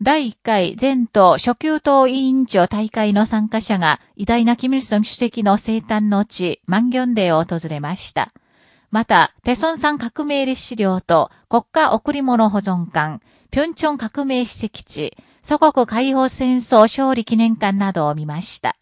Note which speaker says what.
Speaker 1: 第1回全党初級党委員長大会の参加者が偉大なキム・イルソン主席の生誕の地、万ンデーを訪れました。また、テソン山革命歴史料と国家贈り物保存館、ピョンチョン革命史跡地、祖国解放戦争勝利記念館などを見ました。